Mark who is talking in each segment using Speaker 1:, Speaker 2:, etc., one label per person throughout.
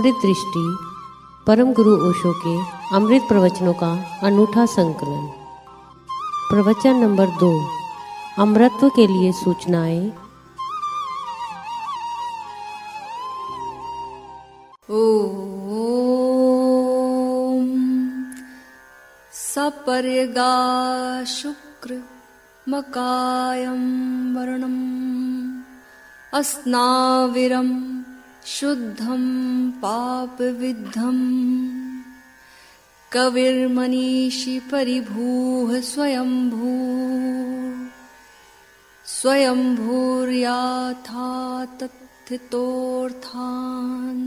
Speaker 1: अमृत दृष्टि, परम गुरु ओशो के अमृत प्रवचनों का अनूठा संकलन। प्रवचन नंबर दो, अमृतत्व के लिए सूचनाएँ।
Speaker 2: सपर्यगा शुक्र मकायं वर्णम् अस्नाविरं शुद्धं पापविद्धम् कविर्मनीषि परिभूः स्वयम्भू स्वयम्भूर्याथा तत्थितोऽर्थान्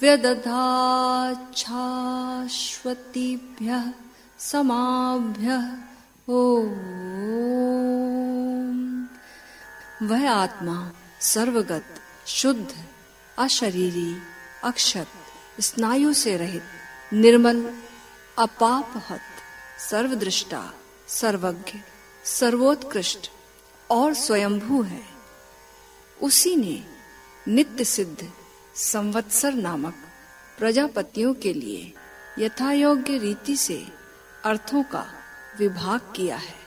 Speaker 2: व्यदधाच्छाश्वतीभ्यः समाभ्यः। ओ वह आत्मा सर्वगत शुद्ध अशरीरी, अक्षत, स्नायु से रहित, निर्मल, अपापहत, सर्वदृष्टा, सर्वज्ञ, सर्वोत्कृष्ट और स्वयंभू है। उसी ने नित्य सिद्ध संवत्सर नामक प्रजापतियों के लिए यथायोग्य रीति से अर्थों का विभाग किया है।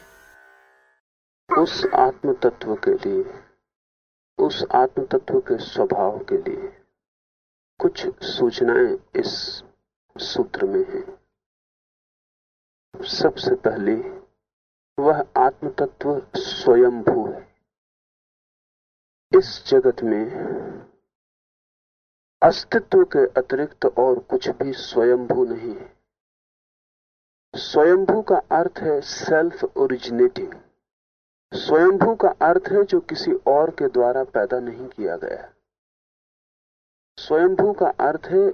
Speaker 3: उस आत्म तत्व के लिए उस आत्म तत्व के स्वभाव के लिए कुछ सूचनाएँ इस सूत्र में हैं। सबसे पहले, वह आत्म तत्व स्वयंभू है। इस जगत में अस्तित्व के अतिरिक्त और कुछ भी स्वयंभू नहीं है। स्वयंभू का अर्थ है सेल्फ ओरिजिनेटिंग स्वयंभू का अर्थ है जो किसी और के द्वारा पैदा नहीं किया गया। स्वयंभू का अर्थ है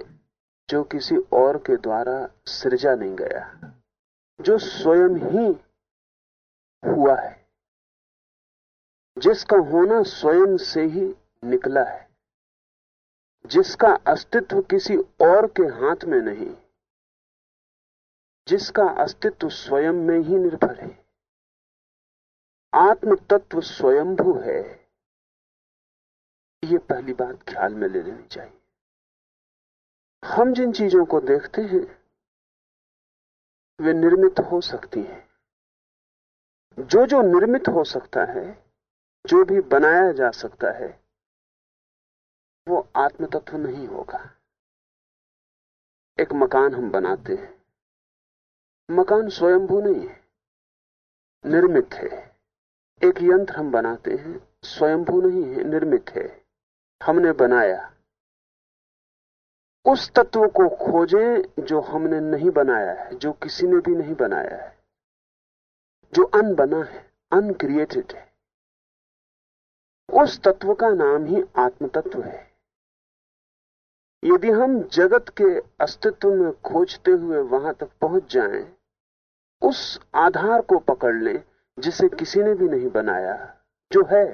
Speaker 3: जो किसी और के द्वारा सृजा नहीं गया, जो स्वयं ही हुआ है, जिसका होना स्वयं से ही निकला है, जिसका अस्तित्व किसी और के हाथ में नहीं, जिसका अस्तित्व स्वयं में ही निर्भर है। आत्म तत्व स्वयंभू है। ये पहली बात ख्याल में ले लेनी चाहिए। हम जिन चीज़ों को देखते हैं, वे निर्मित हो सकती हैं। जो जो निर्मित हो सकता है, जो भी बनाया जा सकता है, वो आत्म तत्व नहीं होगा। एक मकान हम बनाते हैं। मकान स्वयंभू नहीं है, निर्मित है। एक यंत्र हम बनाते हैं स्वयंभू नहीं है निर्मित है। हमने बनाया। उस तत्व को खोजें जो हमने नहीं बनाया है जो किसी ने भी नहीं बनाया है। जो अनबना है अनक्रिएटेड है। उस तत्व का नाम ही आत्म तत्व है। यदि हम जगत के अस्तित्व में खोजते हुए वहाँ तक पहुँच जाएँ, उस आधार को पकड़ लें जिसे किसी ने भी नहीं बनाया, जो है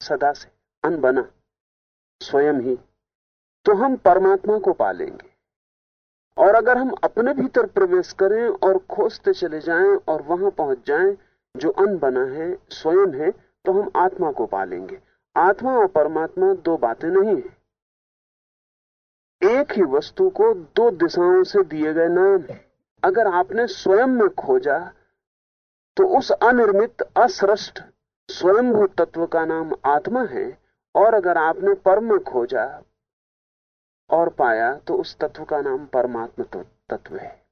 Speaker 3: सदा से अनबना, स्वयं ही तो हम परमात्मा को पालेंगे। और अगर हम अपने भीतर प्रवेश करें और खोजते चले जाएँ और वहाँ पहुँच जाएँ, जो अनबना है, स्वयं है तो हम आत्मा को पालेंगे। आत्मा और परमात्मा दो बातें नहीं है। एक ही वस्तु को दो दिशाओं से दिए गए नाम अगर आपने स्वयं में खोजा तो उस अनिर्मित, असृष्ट, स्वयंभू तत्व का नाम आत्मा है, और अगर आपने परम खोजा और पाया तो उस तत्व का नाम परमात्मा तत्व है।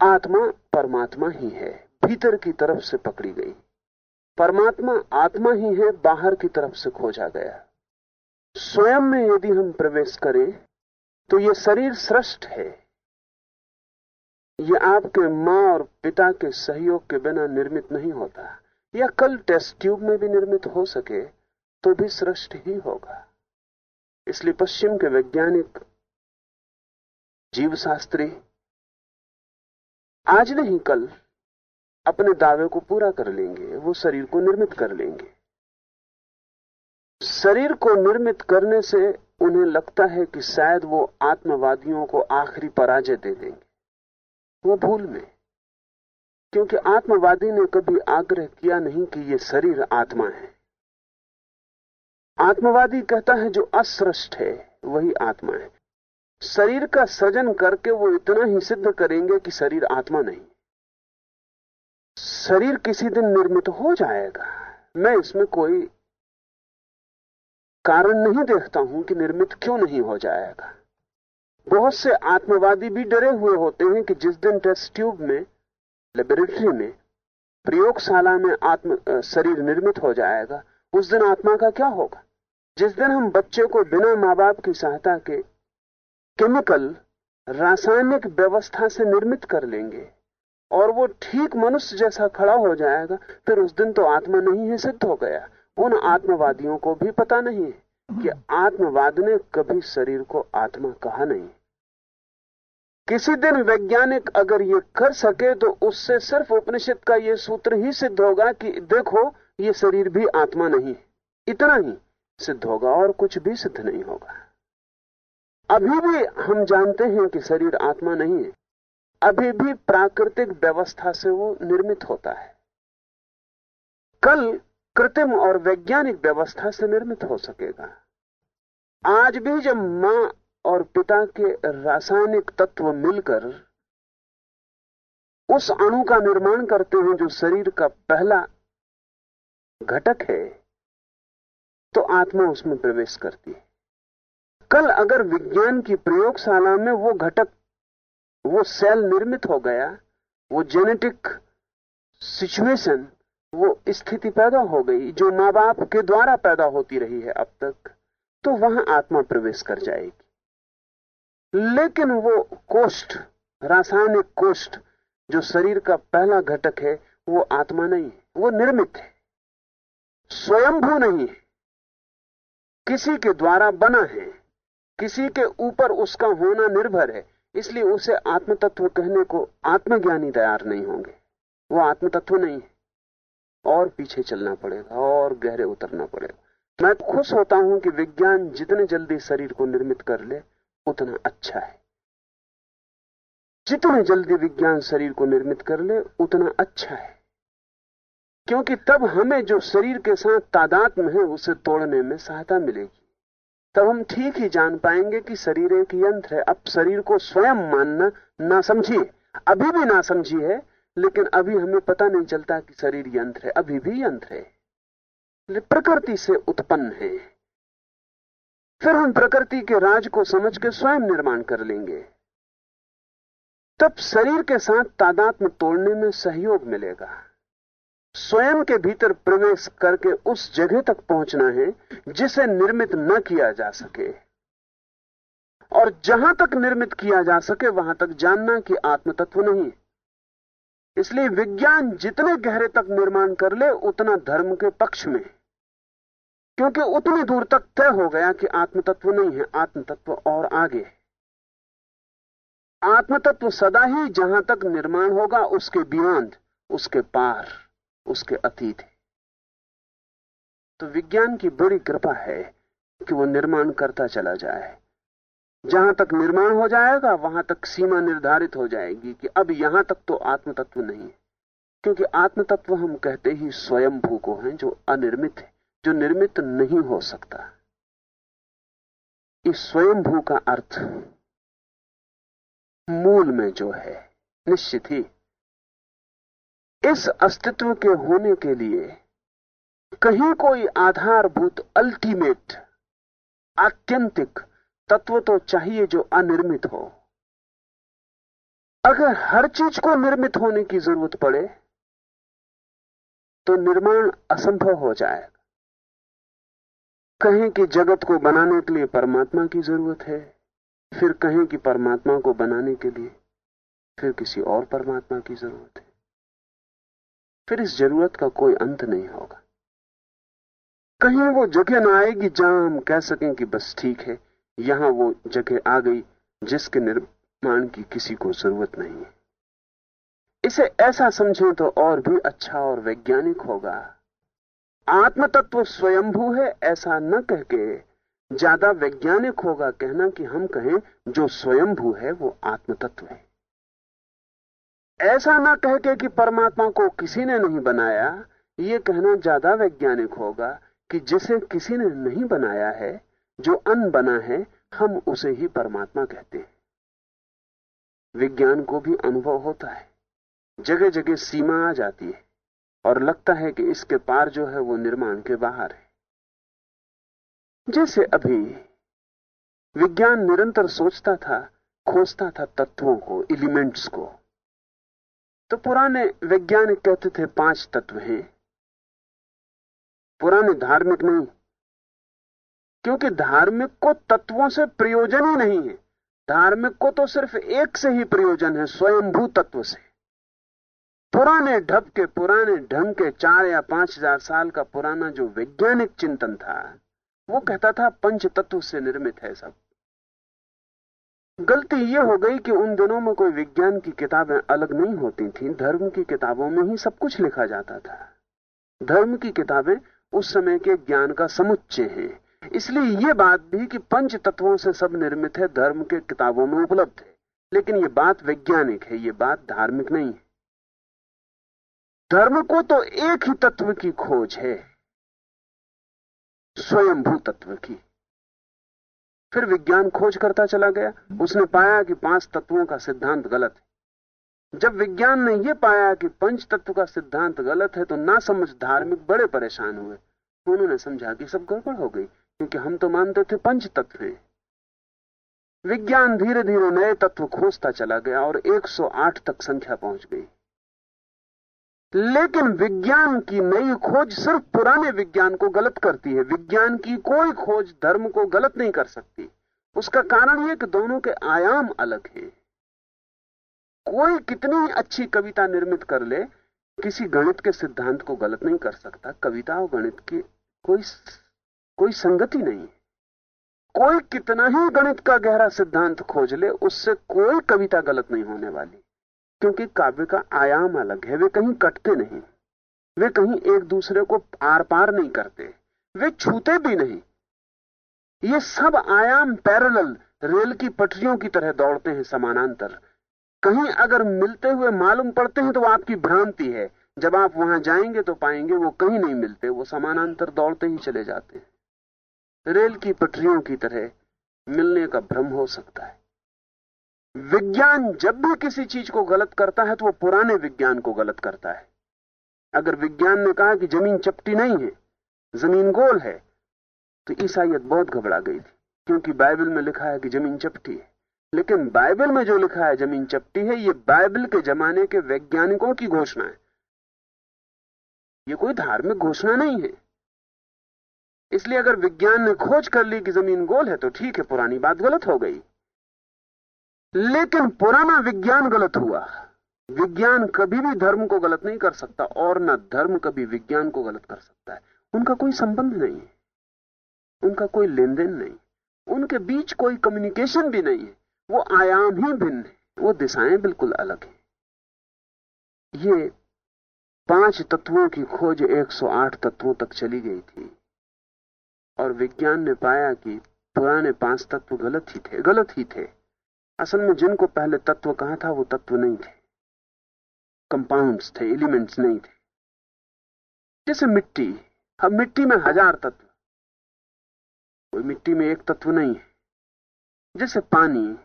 Speaker 3: आत्मा परमात्मा ही है, भीतर की तरफ़ से पकड़ी गई। परमात्मा आत्मा ही है, बाहर की तरफ़ से खोजा गया। स्वयं में यदि हम प्रवेश करें तो ये शरीर श्रेष्ठ है। ये आपके माँ और पिता के सहयोग के बिना निर्मित नहीं होता। या कल टेस्ट ट्यूब में भी निर्मित हो सके तो भी श्रेष्ठ ही होगा। इसलिए पश्चिम के वैज्ञानिक, जीवशास्त्री, आज नहीं कल अपने दावे को पूरा कर लेंगे, वो शरीर को निर्मित कर लेंगे। शरीर को निर्मित करने से उन्हें लगता है कि शायद वो आत्मवादियों को आखिरी पराजय दे देंगे। वो भूल में क्योंकि आत्मवादी ने कभी आग्रह किया नहीं कि ये शरीर आत्मा है। आत्मवादी कहता है, जो असृष्ट है, वही आत्मा है। शरीर का सृजन करके वो इतना ही सिद्ध करेंगे कि शरीर आत्मा नहीं शरीर किसी दिन निर्मित हो जाएगा। मैं इसमें कोई कारण नहीं देखता हूँ कि निर्मित क्यों नहीं हो जाएगा। बहुत से आत्मवादी भी डरे हुए होते हैं कि जिस दिन टेस्ट ट्यूब में लेबोरेटरी में, प्रयोगशाला में आत्म शरीर निर्मित हो जाएगा, उस दिन आत्मा का क्या होगा? जिस दिन हम बच्चे को बिना माँ बाप की सहायता के केमिकल रासायनिक व्यवस्था से निर्मित कर लेंगे, और वो ठीक मनुष्य जैसा खड़ा हो जाएगा, फिर उस दिन तो आत्मा नहीं है, सिद्ध हो गया। उन आत्मवादियों को भी पता नहीं है। कि आत्मवाद ने कभी शरीर को आत्मा कहा नहीं। किसी दिन वैज्ञानिक अगर ये कर सके तो उससे सिर्फ़ उपनिषद का ये सूत्र ही सिद्ध होगा कि देखो, ये शरीर भी आत्मा नहीं इतना ही सिद्ध होगा और कुछ भी सिद्ध नहीं होगा। अभी भी हम जानते हैं कि शरीर आत्मा नहीं है। अभी भी प्राकृतिक व्यवस्था से वो निर्मित होता है। कल कृत्रिम और वैज्ञानिक व्यवस्था से निर्मित हो सकेगा। आज भी जब माँ और पिता के रासायनिक तत्व मिलकर उस अणु का निर्माण करते हैं, जो शरीर का पहला घटक है तो आत्मा उसमें प्रवेश करती है। कल अगर विज्ञान की प्रयोगशाला में वो घटक, वो सेल निर्मित हो गया, वो जेनेटिक सिचुएशन वो स्थिति पैदा हो गई, जो माँ बाप के द्वारा पैदा होती रही है, अब तक तो वहाँ आत्मा प्रवेश कर जाएगी। लेकिन वो कोष्ठ, रासायनिक कोष्ठ, जो शरीर का पहला घटक है, वो आत्मा नहीं है, वो निर्मित है। स्वयंभू नहीं है। किसी के द्वारा बना है, किसी के ऊपर उसका होना निर्भर है, इसलिए उसे आत्म तत्व कहने को आत्मज्ञानी तैयार नहीं होंगे। वो आत्म तत्व नहीं है। और पीछे चलना पड़ेगा, और गहरे उतरना पड़ेगा। मैं खुश होता हूँ कि विज्ञान जितने जल्दी शरीर को निर्मित कर ले, उतना अच्छा है। जितने जल्दी विज्ञान शरीर को निर्मित कर ले, उतना अच्छा है। क्योंकि तब हमें जो शरीर के साथ तादाद में है, उसे तोड़ने में सहायता मिलेगी। तब हम ठीक ही जान पाएँगे कि शरीर एक यंत्र है। अब शरीर को स्वयं मानना ना समझिए अभी भी ना समझिए लेकिन अभी हमें पता नहीं चलता कि शरीर यंत्र है। अभी भी यंत्र है। प्रकृति से उत्पन्न है। फिर हम प्रकृति के राज को समझ के स्वयं निर्माण कर लेंगे। तब शरीर के साथ तादात्म तोड़ने में सहयोग मिलेगा। स्वयं के भीतर प्रवेश करके उस जगह तक पहुँचना है जिसे निर्मित न किया जा सके। और जहाँ तक निर्मित किया जा सके, वहाँ तक जानना कि आत्म तत्व नहीं। इसलिए विज्ञान जितने गहरे तक निर्माण कर ले, उतना धर्म के पक्ष में। क्योंकि उतनी दूर तक तय हो गया कि आत्म तत्व नहीं है आत्म तत्व और आगे आत्म तत्व सदा ही जहाँ तक निर्माण होगा, उसके बियॉन्ड, उसके पार, उसके अतीत है। तो विज्ञान की बड़ी कृपा है कि वो निर्माण करता चला जाए। जहाँ तक निर्माण हो जाएगा, वहाँ तक सीमा निर्धारित हो जाएगी कि अब यहाँ तक तो आत्म तत्व नहीं है। क्योंकि आत्म तत्व हम कहते ही स्वयं भू को है, जो अनिर्मित है, जो निर्मित नहीं हो सकता। इस स्वयं भू का अर्थ मूल में जो है, निश्चित ही, इस अस्तित्व के होने के लिए कहीं कोई आधारभूत अल्टीमेट आत्यंतिक तत्व तो चाहिए जो अनिर्मित हो। अगर हर चीज़ को निर्मित होने की ज़रूरत पड़े तो निर्माण असंभव हो जाएगा। कहें कि जगत को बनाने के लिए परमात्मा की ज़रूरत है, फिर कहें कि परमात्मा को बनाने के लिए फिर किसी और परमात्मा की ज़रूरत है। फिर इस ज़रूरत का कोई अंत नहीं होगा। कहीं वो जगह ना आएगी जहाँ हम कह सकें कि बस ठीक है यहाँ वो जगह आ गई जिसके निर्माण की किसी को ज़रूरत नहीं है। इसे ऐसा समझें तो और भी अच्छा और वैज्ञानिक होगा। आत्म तत्व स्वयंभू है, ऐसा न कह के ज़्यादा वैज्ञानिक होगा कहना कि हम कहें जो स्वयंभू है, वो आत्म तत्व है। ऐसा ना कह के कि परमात्मा को किसी ने नहीं बनाया, ये कहना ज़्यादा वैज्ञानिक होगा कि जिसे किसी ने नहीं बनाया है जो अन बना है, हम उसे ही परमात्मा कहते हैं। विज्ञान को भी अनुभव होता है। जगह जगह सीमा आ जाती है और लगता है कि इसके पार जो है वो निर्माण के बाहर है। जैसे अभी विज्ञान निरंतर सोचता था, खोजता था तत्वों को, एलिमेंट्स को। तो पुराने वैज्ञानिक कहते थे पाँच तत्व हैं। पुराने धार्मिक नहीं क्योंकि धार्मिक को तत्वों से प्रयोजन ही नहीं है। धार्मिक को तो सिर्फ़ एक से ही प्रयोजन है, स्वयंभू तत्व से। पुराने ढब के पुराने ढंग के चार या पाँच हज़ार साल का पुराना जो वैज्ञानिक चिंतन था, वो कहता था, पंच तत्व से निर्मित है सब। गलती ये हो गई कि उन दिनों में कोई विज्ञान की किताबें अलग नहीं होती थी, धर्म की किताबों में ही सब कुछ लिखा जाता था। धर्म की किताबें उस समय के ज्ञान का समुच्चय है। इसलिए यह बात भी कि पंच तत्वों से सब निर्मित है, धर्म के किताबों में उपलब्ध है। लेकिन यह बात वैज्ञानिक है यह बात धार्मिक नहीं है। धर्म को तो एक ही तत्व की खोज है, स्वयंभू तत्व की। फिर विज्ञान खोज करता चला गया। उसने पाया कि पाँच तत्वों का सिद्धांत गलत है। जब विज्ञान ने यह पाया कि पंच तत्व का सिद्धांत गलत है तो ना समझ धार्मिक बड़े परेशान हुए। उन्होंने समझा कि सब गड़बड़ हो गई। क्योंकि हम तो मानते थे पंच तत्व हैं। विज्ञान धीरे धीरे नए तत्व खोजता चला गया और 108 तक संख्या पहुँच गई। लेकिन विज्ञान की नई खोज सिर्फ़ पुराने विज्ञान को गलत करती है। विज्ञान की कोई खोज धर्म को गलत नहीं कर सकती। उसका कारण यह कि दोनों के आयाम अलग हैं। कोई कितनी अच्छी कविता निर्मित कर ले, किसी गणित के सिद्धांत को गलत नहीं कर सकता। कविता और गणित की कोई कोई संगति नहीं। कोई कितना ही गणित का गहरा सिद्धांत खोज ले, उससे कोई कविता गलत नहीं होने वाली। क्योंकि काव्य का आयाम अलग है, वे कहीं कटते नहीं। वे कहीं एक दूसरे को आर पार नहीं करते। वे छूते भी नहीं। ये सब आयाम पैरेलल रेल की पटरियों की तरह दौड़ते हैं समानांतर। कहीं अगर मिलते हुए मालूम पड़ते हैं तो आपकी भ्रांति है। जब आप वहाँ जाएँगे तो पाएँगे वो कहीं नहीं मिलते, वो समानांतर दौड़ते ही चले जाते हैं। रेल की पटरियों की तरह मिलने का भ्रम हो सकता है। विज्ञान जब भी किसी चीज़ को गलत करता है तो वो पुराने विज्ञान को गलत करता है। अगर विज्ञान ने कहा कि ज़मीन चपटी नहीं है, ज़मीन गोल है तो ईसाइत बहुत घबरा गई थी, क्योंकि बाइबल में लिखा है कि ज़मीन चपटी है। लेकिन बाइबल में जो लिखा है ज़मीन चपटी है, ये बाइबल के जमाने के वैज्ञानिकों की घोषणा है। ये कोई धार्मिक घोषणा नहीं है। इसलिए अगर विज्ञान ने खोज कर ली कि ज़मीन गोल है तो ठीक है, पुरानी बात गलत हो गई। लेकिन पुराना विज्ञान गलत हुआ। विज्ञान कभी भी धर्म को गलत नहीं कर सकता और न धर्म कभी विज्ञान को गलत कर सकता है। उनका कोई संबंध नहीं है। उनका कोई लेन देन नहीं। उनके बीच कोई कम्युनिकेशन भी नहीं है। वो आयाम ही भिन्न है। वो दिशाएँ बिल्कुल अलग है। ये पाँच तत्वों की खोज 108 तत्वों तक चली गई थी। और विज्ञान ने पाया कि पुराने पाँच तत्व गलत ही थे, गलत ही थे। असल में जिनको पहले तत्व कहा था, वो तत्व नहीं थे। कंपाउंड्स थे, एलिमेंट्स नहीं थे। जैसे मिट्टी, अब मिट्टी में हज़ार तत्व। कोई मिट्टी में एक तत्व नहीं है। जैसे पानी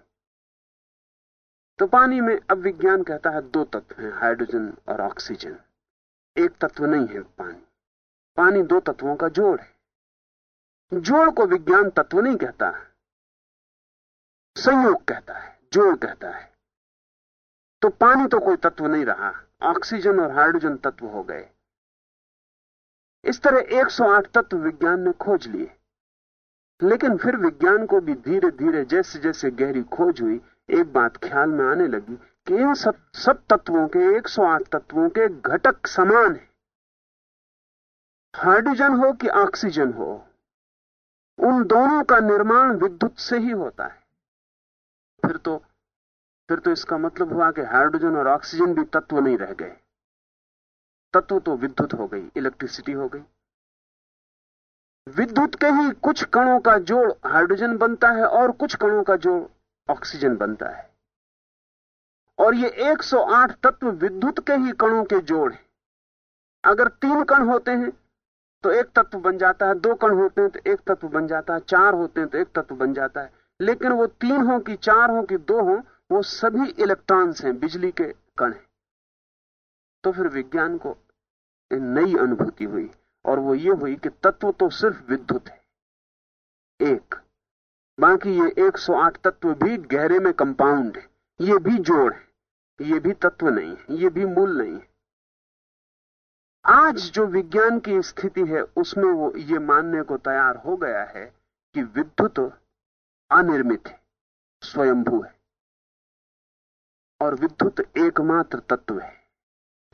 Speaker 3: तो पानी में अब विज्ञान कहता है दो तत्व हैं, हाइड्रोजन और ऑक्सीजन। एक तत्व नहीं है पानी। पानी दो तत्वों का जोड़ है। जोड़ को विज्ञान तत्व नहीं कहता संयोग कहता है, जोड़ कहता है। तो पानी तो कोई तत्व नहीं रहा, ऑक्सीजन और हाइड्रोजन तत्व हो गए। इस तरह 108 तत्व विज्ञान ने खोज लिए। लेकिन फिर विज्ञान को भी धीरे धीरे जैसे जैसे गहरी खोज हुई, एक बात ख्याल में आने लगी कि इन सब सब तत्वों के 108 तत्वों के घटक समान है। हाइड्रोजन हो कि ऑक्सीजन हो उन दोनों का निर्माण विद्युत से ही होता है। फिर तो फिर तो इसका मतलब हुआ कि हाइड्रोजन और ऑक्सीजन भी तत्व नहीं रह गए। तत्व तो विद्युत हो गई, इलेक्ट्रिसिटी हो गई। विद्युत के ही कुछ कणों का जोड़ हाइड्रोजन बनता है और कुछ कणों का जोड़ ऑक्सीजन बनता है। और ये 108 तत्व विद्युत के ही कणों के जोड़ हैं। अगर तीन कण होते हैं तो एक तत्व बन जाता है, दो कण होते हैं तो एक तत्व बन जाता है, चार होते हैं तो एक तत्व बन जाता है। लेकिन वो तीन हो कि चार हो कि दो हो, वो सभी इलेक्ट्रॉन्स हैं, बिजली के कण हैं। तो फिर विज्ञान को नई अनुभूति हुई, और वो ये हुई कि तत्व तो सिर्फ़ विद्युत है। एक। बाकी ये 108 तत्व भी गहरे में कंपाउंड है। ये भी जोड़ है। ये भी तत्व नहीं है। ये भी मूल नहीं है। आज जो विज्ञान की स्थिति है, उसमें वो ये मानने को तैयार हो गया है कि विद्युत अनिर्मित है, स्वयंभू है। और विद्युत एकमात्र तत्व है,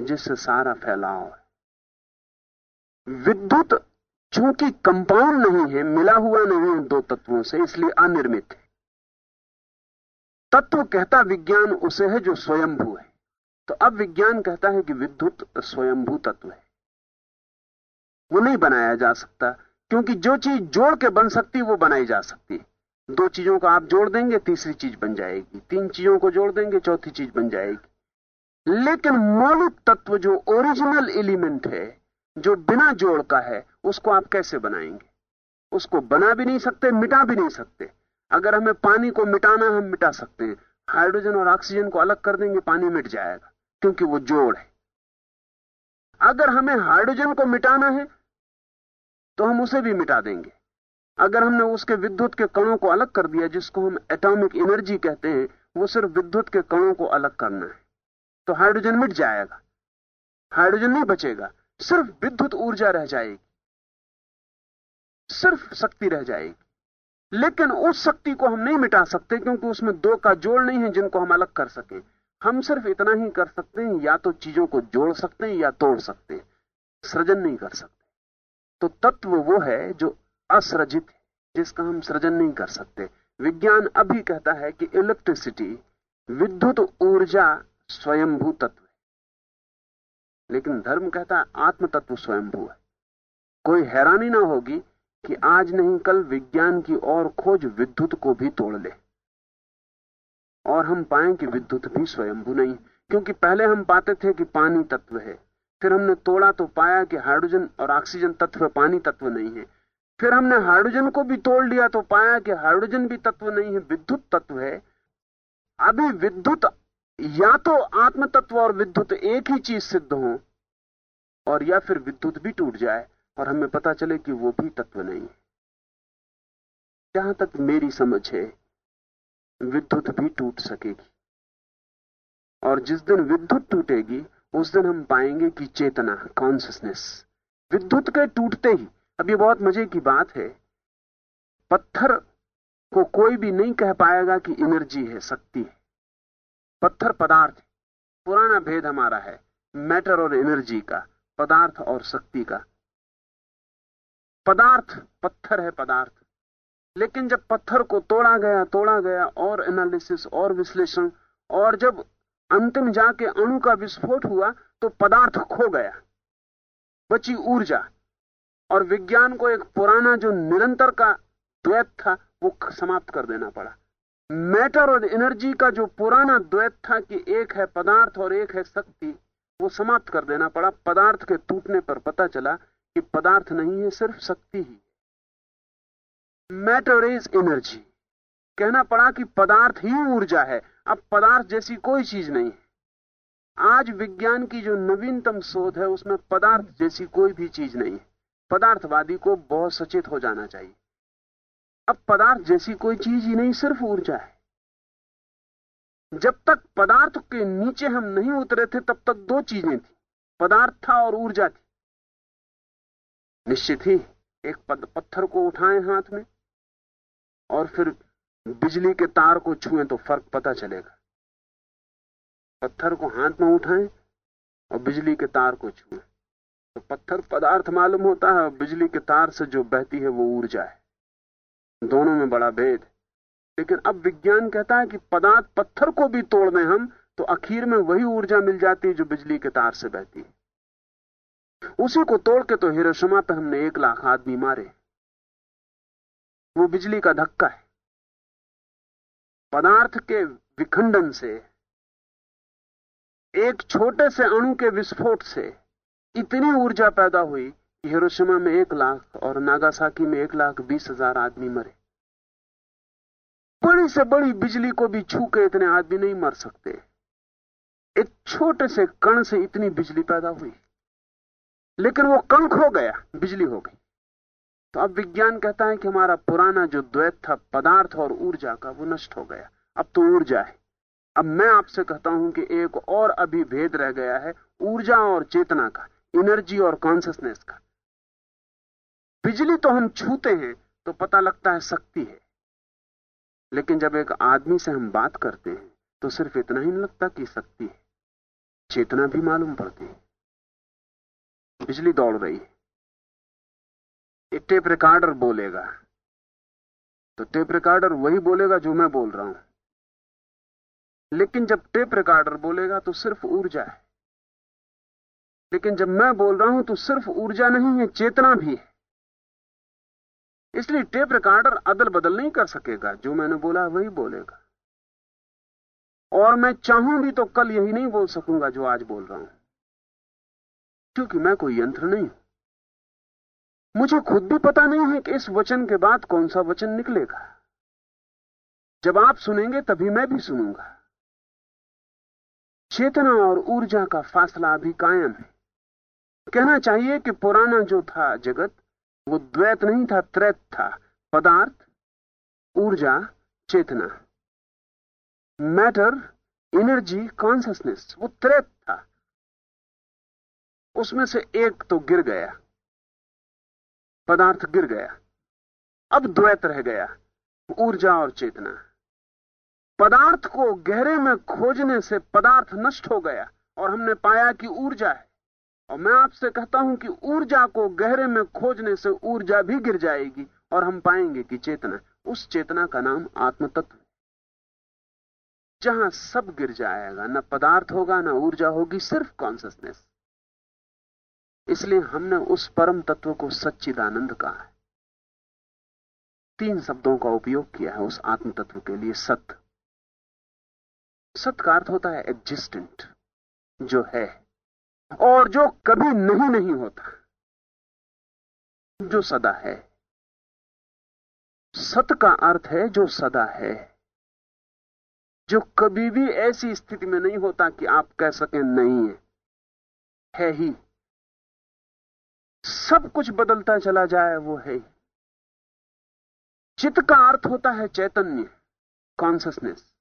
Speaker 3: जिससे सारा फैलाव है। विद्युत चूँकि कंपाउंड नहीं है, मिला हुआ नहीं है दो तत्वों से, इसलिए अनिर्मित है। तत्व कहता विज्ञान उसे है जो स्वयंभू है। तो अब विज्ञान कहता है कि विद्युत स्वयंभू तत्व है। वो नहीं बनाया जा सकता, क्योंकि जो चीज़ जोड़ के बन सकती वो बनाई जा सकती है। दो चीज़ों को आप जोड़ देंगे, तीसरी चीज़ बन जाएगी। तीन चीज़ों को जोड़ देंगे, चौथी चीज़ बन जाएगी। लेकिन मौलिक तत्व जो ओरिजिनल एलिमेंट है, जो बिना जोड़ का है, उसको आप कैसे बनाएँगे? उसको बना भी नहीं सकते, मिटा भी नहीं सकते। अगर हमें पानी को मिटाना हम मिटा सकते हैं। हाइड्रोजन और ऑक्सीजन को अलग कर देंगे, पानी मिट जाएगा, क्योंकि वो जोड़ है। अगर हमें हाइड्रोजन को मिटाना है तो हम उसे भी मिटा देंगे। अगर हमने उसके विद्युत के कणों को अलग कर दिया, जिसको हम एटॉमिक एनर्जी कहते हैं, वो सिर्फ़ विद्युत के कणों को अलग करना है तो हाइड्रोजन मिट जाएगा। हाइड्रोजन नहीं बचेगा, सिर्फ़ विद्युत ऊर्जा रह जाएगी। सिर्फ़ शक्ति रह जाएगी। लेकिन उस शक्ति को हम नहीं मिटा सकते, क्योंकि उसमें दो का जोड़ नहीं है जिनको हम अलग कर सकें। हम सिर्फ़ इतना ही कर सकते हैं, या तो चीज़ों को जोड़ सकते हैं, या तोड़ सकते हैं। सृजन नहीं कर सकते। तो तत्व वो है जो असृजित है, जिसका हम सृजन नहीं कर सकते। विज्ञान अभी कहता है कि इलेक्ट्रिसिटी विद्युत ऊर्जा स्वयंभू तत्व है। लेकिन धर्म कहता है आत्म तत्व स्वयंभू है। कोई हैरानी ना होगी कि आज नहीं कल विज्ञान की और खोज विद्युत को भी तोड़ ले। और हम पाए कि विद्युत भी स्वयंभू नहीं, क्योंकि पहले हम पाते थे कि पानी तत्व है। फिर हमने तोड़ा तो पाया कि हाइड्रोजन और ऑक्सीजन तत्व पानी तत्व नहीं है। फिर हमने हाइड्रोजन को भी तोड़ लिया तो पाया कि हाइड्रोजन भी तत्व नहीं है, विद्युत तत्व है। अभी विद्युत या तो आत्म तत्व और विद्युत एक ही चीज़ सिद्ध हो और या फिर विद्युत भी टूट जाए और हमें पता चले कि वो भी तत्व नहीं है। जहाँ तक मेरी समझ है, विद्युत भी टूट सकेगी। और जिस दिन विद्युत टूटेगी उस दिन हम पाएँगे कि चेतना कॉन्सियसनेस विद्युत के टूटते ही, अब ये बहुत मज़े की बात है, पत्थर को कोई भी नहीं कह पाएगा कि एनर्जी है, शक्ति है। पत्थर पदार्थ, पुराना भेद हमारा है मैटर और एनर्जी का, पदार्थ और शक्ति का। पदार्थ, पत्थर है पदार्थ, लेकिन जब पत्थर को तोड़ा गया तोड़ा गया, और एनालिसिस और विश्लेषण, और जब अंतिम जाके अणु का विस्फोट हुआ तो पदार्थ खो गया। बची ऊर्जा। और विज्ञान को एक पुराना जो निरंतर का द्वैत था, वो समाप्त कर देना पड़ा। मैटर और एनर्जी का जो पुराना द्वैत था कि एक है पदार्थ और एक है शक्ति, वो समाप्त कर देना पड़ा। पदार्थ के टूटने पर पता चला कि पदार्थ नहीं है, सिर्फ़ शक्ति ही। Matter is energy. कहना पड़ा कि पदार्थ ही ऊर्जा है। अब पदार्थ जैसी कोई चीज़ नहीं। आज विज्ञान की जो नवीनतम शोध है, उसमें पदार्थ जैसी कोई भी चीज़ नहीं। है पदार्थवादी को बहुत सचेत हो जाना चाहिए। अब पदार्थ जैसी कोई चीज़ ही नहीं, सिर्फ़ ऊर्जा है। जब तक पदार्थ के नीचे हम नहीं उतरे थे, तब तक दो चीज़ें थी, पदार्थ था और ऊर्जा थी। निश्चित ही एक पत्थर को उठाएँ हाथ में और फिर बिजली के तार को छुएँ तो फ़र्क पता चलेगा। पत्थर को हाथ में उठाएँ और बिजली के तार को छुएँ। तो पत्थर पदार्थ मालूम होता है और बिजली के तार से जो बहती है वो ऊर्जा है। दोनों में बड़ा भेद। लेकिन अब विज्ञान कहता है कि पदार्थ पत्थर को भी तोड़ दें हम तो आखिर में वही ऊर्जा मिल जाती है जो बिजली के तार से बहती है। उसी को तोड़ के तो हिरोशिमा पे हमने एक लाख आदमी मारे। वो बिजली का धक्का है। पदार्थ के विखंडन से, एक छोटे से अणु के विस्फोट से इतनी ऊर्जा पैदा हुई कि हिरोशिमा में एक लाख और नागासाकी में एक लाख बीस हज़ार आदमी मरे। बड़ी से बड़ी बिजली को भी छू के इतने आदमी नहीं मर सकते। एक छोटे से कण से इतनी बिजली पैदा हुई। लेकिन वो कण खो गया, बिजली हो गई। तो अब विज्ञान कहता है कि हमारा पुराना जो द्वैत था, पदार्थ और ऊर्जा का, वो नष्ट हो गया। अब तो ऊर्जा है। अब मैं आपसे कहता हूँ कि एक और अभी भेद रह गया है, ऊर्जा और चेतना का, एनर्जी और कॉन्सियसनेस का। बिजली तो हम छूते हैं तो पता लगता है शक्ति है। लेकिन जब एक आदमी से हम बात करते हैं तो सिर्फ़ इतना ही नहीं लगता कि शक्ति है। चेतना भी मालूम पड़ती है। बिजली दौड़ रही है। एक टेप रिकॉर्डर बोलेगा। तो टेप रिकॉर्डर वही बोलेगा जो मैं बोल रहा हूँ। लेकिन जब टेप रिकॉर्डर बोलेगा तो सिर्फ़ ऊर्जा है। लेकिन जब मैं बोल रहा हूँ तो सिर्फ़ ऊर्जा नहीं है, चेतना भी है। इसलिए टेप रिकॉर्डर अदल बदल नहीं कर सकेगा। जो मैंने बोला वही बोलेगा। और मैं चाहूँ भी तो कल यही नहीं बोल सकूँगा जो आज बोल रहा हूँ। क्योंकि मैं कोई यंत्र नहीं हूँ। मुझे खुद भी पता नहीं है कि इस वचन के बाद कौन सा वचन निकलेगा। जब आप सुनेंगे तभी मैं भी सुनूँगा। चेतना और ऊर्जा का फासला अभी कायम है। कहना चाहिए कि पुराना जो था जगत, वो द्वैत नहीं था, त्रैत था। पदार्थ, ऊर्जा, चेतना। मैटर, एनर्जी कॉन्सियसनेस वो त्रैत था। उसमें से एक तो गिर गया। पदार्थ गिर गया। अब द्वैत रह गया, ऊर्जा और चेतना। पदार्थ को गहरे में खोजने से पदार्थ नष्ट हो गया और हमने पाया कि ऊर्जा है। और मैं आपसे कहता हूँ कि ऊर्जा को गहरे में खोजने से ऊर्जा भी गिर जाएगी और हम पाएँगे कि चेतना, उस चेतना का नाम आत्म तत्व जहाँ सब गिर जाएगा, न पदार्थ होगा, न ऊर्जा होगी, सिर्फ़ कॉन्सियसनेस इसलिए हमने उस परम तत्व को सच्चिदानंद कहा है। तीन शब्दों का उपयोग किया है उस आत्म तत्व के लिए सत्य सत्य का अर्थ होता है एग्जिस्टेंट जो है, और जो कभी नहीं नहीं होता, जो सदा है। सत का अर्थ है जो सदा है, जो कभी भी ऐसी स्थिति में नहीं होता कि आप कह सकें नहीं है है ही। सब कुछ बदलता चला जाए, वो है चित्त का अर्थ होता है चैतन्य कॉन्सियसनेस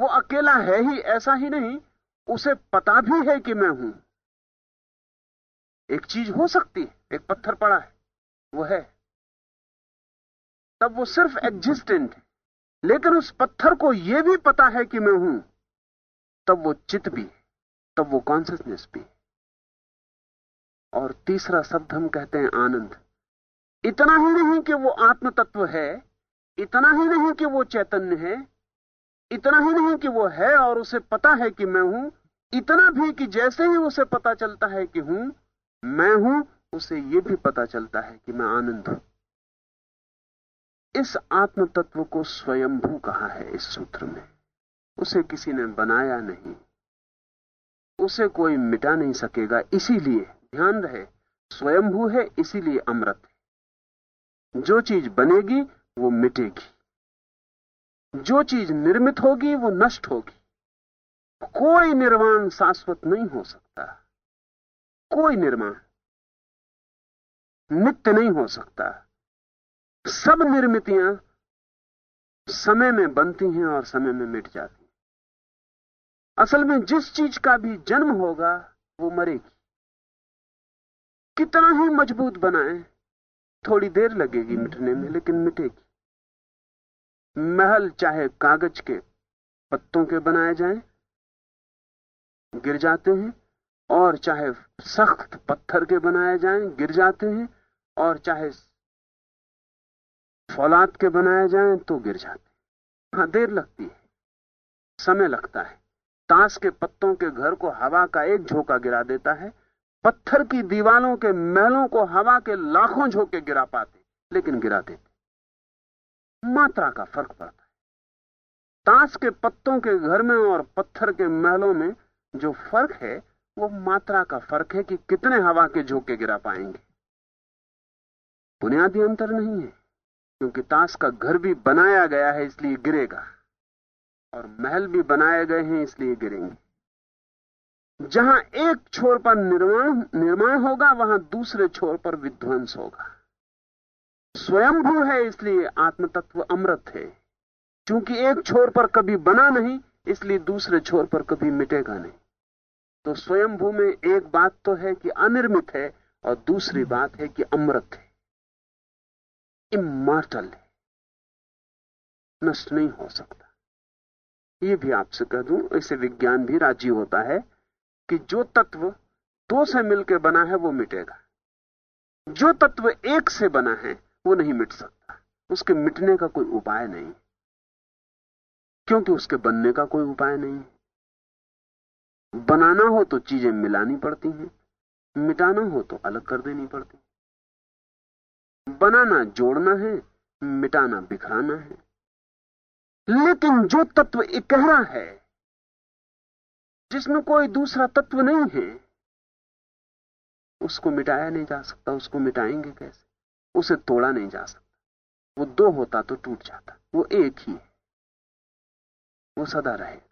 Speaker 3: वो अकेला है ही, ऐसा ही नहीं, उसे पता भी है कि मैं हूँ। एक चीज़ हो सकती है, एक पत्थर पड़ा है, वो है। तब वो सिर्फ़ एग्जिस्टेंट है, लेकिन उस पत्थर को यह भी पता है कि मैं हूँ। तब वो चित भी तब वो कॉन्सियसनेस भी और तीसरा शब्द हम कहते हैं आनंद। इतना ही नहीं कि वो आत्म तत्व है, इतना ही नहीं कि वो चैतन्य है, इतना ही नहीं कि वो है और उसे पता है कि मैं हूँ, इतना भी कि जैसे ही उसे पता चलता है कि हूँ, मैं हूँ, उसे यह भी पता चलता है कि मैं आनंद हूँ। इस आत्म तत्व को स्वयंभू कहा है इस सूत्र में। उसे किसी ने बनाया नहीं। उसे कोई मिटा नहीं सकेगा, इसीलिए ध्यान रहे स्वयंभू है, इसीलिए अमृत है। जो चीज़ बनेगी, वो मिटेगी। जो चीज़ निर्मित होगी, वो नष्ट होगी। कोई निर्माण शाश्वत नहीं हो सकता। कोई निर्माण नित्य नहीं हो सकता। सब निर्मितियाँ समय में बनती हैं और समय में मिट जाती हैं। असल में जिस चीज़ का भी जन्म होगा, वो मरेगी। कितना ही मज़बूत बनाए। थोड़ी देर लगेगी मिटने में, लेकिन मिटेगी। महल चाहे कागज़ के पत्तों के बनाए जाएँ, गिर जाते हैं, और चाहे सख्त पत्थर के बनाए जाएँ, गिर जाते हैं, और चाहे फौलाद के बनाए जाएँ तो गिर जाते हैं। हाँ देर लगती है, समय लगता है। ताश के पत्तों के घर को हवा का एक झोंका गिरा देता है पत्थर की दीवालों के महलों को हवा के लाखों झोंके गिरा पाते, लेकिन गिरा देते मात्रा का फ़र्क पड़ता है। ताश के पत्तों के घर में और पत्थर के महलों में जो फ़र्क है, वो मात्रा का फ़र्क है कि कितने हवा के झोंके गिरा पाएँगे। बुनियादी अंतर नहीं है, क्योंकि ताश का घर भी बनाया गया है, इसलिए गिरेगा, और महल भी बनाए गए हैं, इसलिए गिरेंगे। जहाँ एक छोर पर निर्माण निर्माण होगा, वहाँ दूसरे छोर पर विध्वंस होगा। स्वयंभू है, इसलिए आत्म तत्व अमृत है। क्योंकि एक छोर पर कभी बना नहीं, इसलिए दूसरे छोर पर कभी मिटेगा नहीं। तो स्वयंभू में एक बात तो है कि अनिर्मित है, और दूसरी बात है कि अमृत है। इमॉर्टल है। नष्ट नहीं हो सकता। ये भी आपसे कह दूँ इसे विज्ञान भी राज़ी होता है। कि जो तत्व दो से मिलकर बना है, वो मिटेगा। जो तत्व एक से बना है, वो नहीं मिट सकता। उसके मिटने का कोई उपाय नहीं। क्योंकि उसके बनने का कोई उपाय नहीं। बनाना हो तो चीज़ें मिलानी पड़ती हैं, मिटाना हो तो अलग कर देनी पड़ती है। बनाना जोड़ना है, मिटाना बिखराना है। लेकिन जो तत्व इकहरा है जिसमें कोई दूसरा तत्व नहीं है। उसको मिटाया नहीं जा सकता, उसको मिटाएँगे कैसे? उसे तोड़ा नहीं जा सकता। वो दो होता तो टूट जाता, वो एक ही है। वो सदा रहेगा।